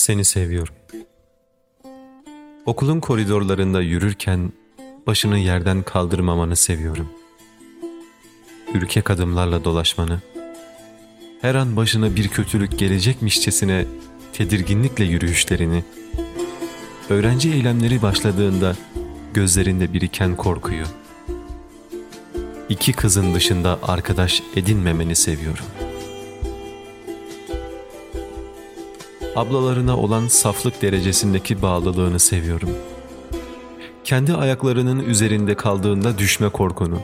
Seni seviyorum. Okulun koridorlarında yürürken başını yerden kaldırmamanı seviyorum. Ürkek adımlarla dolaşmanı, her an başına bir kötülük gelecekmişçesine tedirginlikle yürüyüşlerini, öğrenci eylemleri başladığında gözlerinde biriken korkuyu, iki kızın dışında arkadaş edinmemeni seviyorum.'' Ablalarına olan saflık derecesindeki bağlılığını seviyorum. Kendi ayaklarının üzerinde kaldığında düşme korkunu,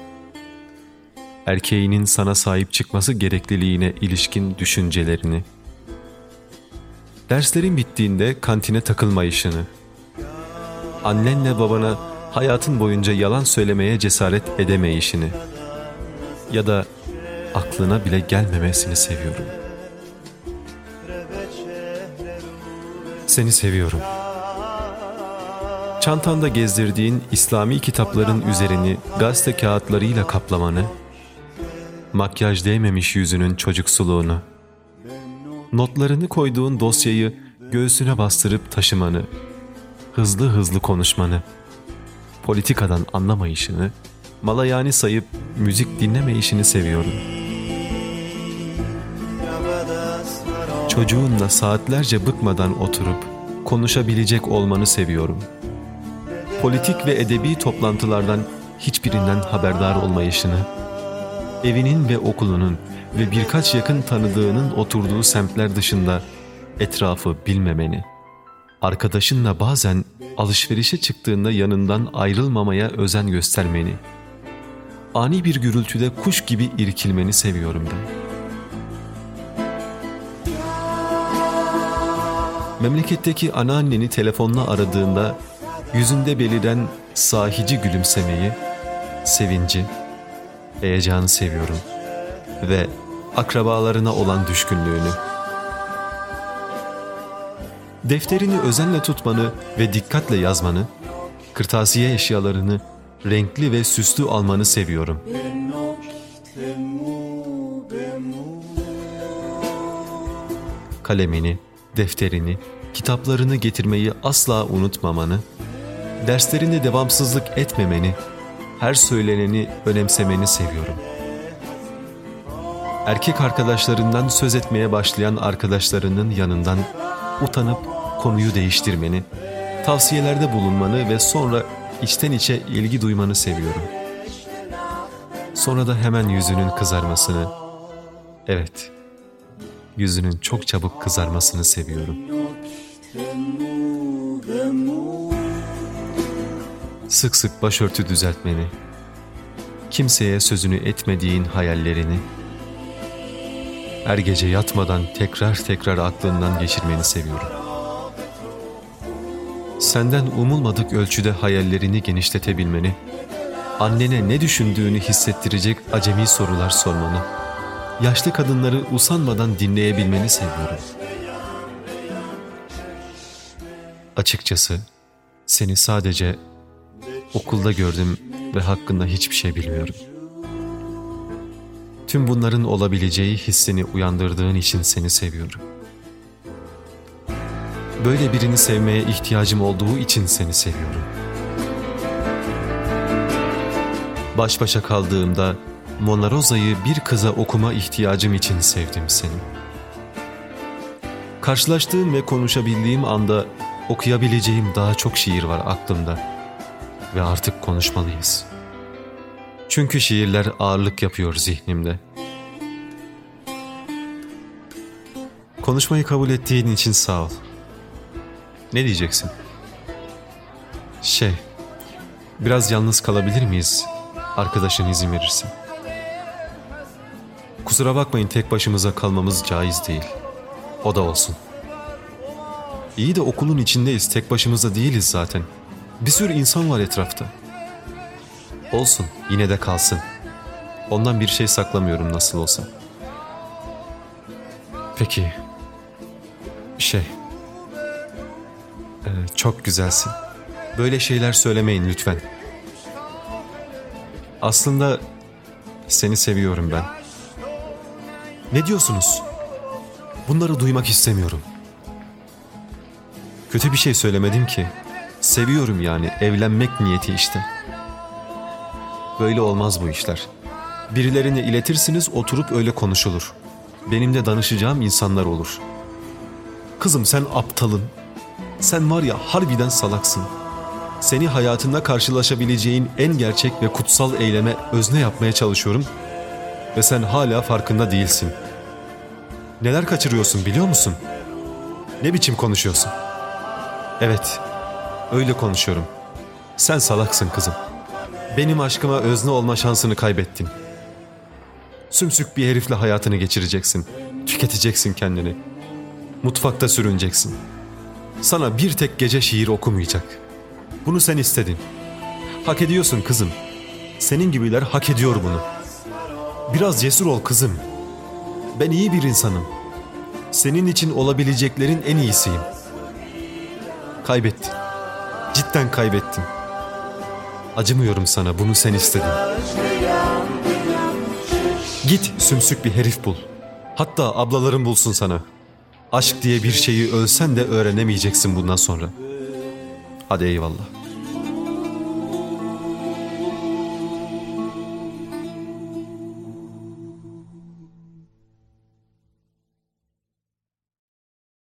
erkeğinin sana sahip çıkması gerekliliğine ilişkin düşüncelerini, derslerin bittiğinde kantine takılmayışını, annenle babana hayatın boyunca yalan söylemeye cesaret edemeyişini ya da aklına bile gelmemesini seviyorum.'' Seni seviyorum. Çantanda gezdirdiğin İslami kitapların üzerini gazete kağıtlarıyla kaplamanı, makyaj değmemiş yüzünün çocuksuluğunu, notlarını koyduğun dosyayı göğsüne bastırıp taşımanı, hızlı hızlı konuşmanı, politikadan anlamayışını, malayani sayıp müzik dinlemeyişini seviyorum.'' Çocuğunla saatlerce bıkmadan oturup konuşabilecek olmanı seviyorum. Politik ve edebi toplantılardan hiçbirinden haberdar olmayışını, evinin ve okulunun ve birkaç yakın tanıdığının oturduğu semtler dışında etrafı bilmemeni, arkadaşınla bazen alışverişe çıktığında yanından ayrılmamaya özen göstermeni, ani bir gürültüde kuş gibi irkilmeni seviyorum ben.'' Memleketteki anneanneni telefonla aradığında yüzünde beliren sahici gülümsemeyi, sevinci, heyecanı seviyorum ve akrabalarına olan düşkünlüğünü. Defterini özenle tutmanı ve dikkatle yazmanı, kırtasiye eşyalarını renkli ve süslü almanı seviyorum. Kalemini, defterini, kitaplarını getirmeyi asla unutmamanı, derslerinde devamsızlık etmemeni, her söyleneni önemsemeni seviyorum. Erkek arkadaşlarından söz etmeye başlayan arkadaşlarının yanından utanıp konuyu değiştirmeni, tavsiyelerde bulunmanı ve sonra içten içe ilgi duymanı seviyorum. Sonra da hemen yüzünün kızarmasını, evet, yüzünün çok çabuk kızarmasını seviyorum. Sık sık başörtü düzeltmeni, kimseye sözünü etmediğin hayallerini, her gece yatmadan tekrar tekrar aklından geçirmeni seviyorum. Senden umulmadık ölçüde hayallerini genişletebilmeni, annene ne düşündüğünü hissettirecek acemi sorular sormanı, yaşlı kadınları usanmadan dinleyebilmeni seviyorum. Açıkçası seni sadece okulda gördüm ve hakkında hiçbir şey bilmiyorum. Tüm bunların olabileceği hissini uyandırdığın için seni seviyorum. Böyle birini sevmeye ihtiyacım olduğu için seni seviyorum. Baş başa kaldığımda Mona Rosa'yı bir kıza okuma ihtiyacım için sevdim seni. Karşılaştığım ve konuşabildiğim anda okuyabileceğim daha çok şiir var aklımda ve artık konuşmalıyız. Çünkü şiirler ağırlık yapıyor zihnimde. Konuşmayı kabul ettiğin için sağ ol. Ne diyeceksin? Şey, biraz yalnız kalabilir miyiz? Arkadaşın izin verirse. Kusura bakmayın tek başımıza kalmamız caiz değil. O da olsun. İyi de okulun içindeyiz, tek başımıza değiliz zaten. Bir sürü insan var etrafta. Olsun, yine de kalsın. Ondan bir şey saklamıyorum nasıl olsa. Peki. Şey. Ee, çok güzelsin. Böyle şeyler söylemeyin lütfen. Aslında seni seviyorum ben. Ne diyorsunuz? Bunları duymak istemiyorum. Kötü bir şey söylemedim ki. Seviyorum yani evlenmek niyeti işte. Böyle olmaz bu işler. Birilerine iletirsiniz oturup öyle konuşulur. Benim de danışacağım insanlar olur. Kızım sen aptalın. Sen var ya harbiden salaksın. Seni hayatında karşılaşabileceğin en gerçek ve kutsal eyleme özne yapmaya çalışıyorum ve sen hala farkında değilsin. Neler kaçırıyorsun biliyor musun? Ne biçim konuşuyorsun? Evet, öyle konuşuyorum. Sen salaksın kızım. Benim aşkıma özne olma şansını kaybettin. Sümsük bir herifle hayatını geçireceksin. Tüketeceksin kendini. Mutfakta sürüneceksin. Sana bir tek gece şiir okumayacak. Bunu sen istedin. Hak ediyorsun kızım. Senin gibiler hak ediyor bunu. Biraz cesur ol kızım. Ben iyi bir insanım. Senin için olabileceklerin en iyisiyim. Kaybettin. Cidden kaybettin. Acımıyorum sana bunu sen istedin. Git sümsük bir herif bul. Hatta ablaların bulsun sana. Aşk diye bir şeyi ölsen de öğrenemeyeceksin bundan sonra. Hadi eyvallah.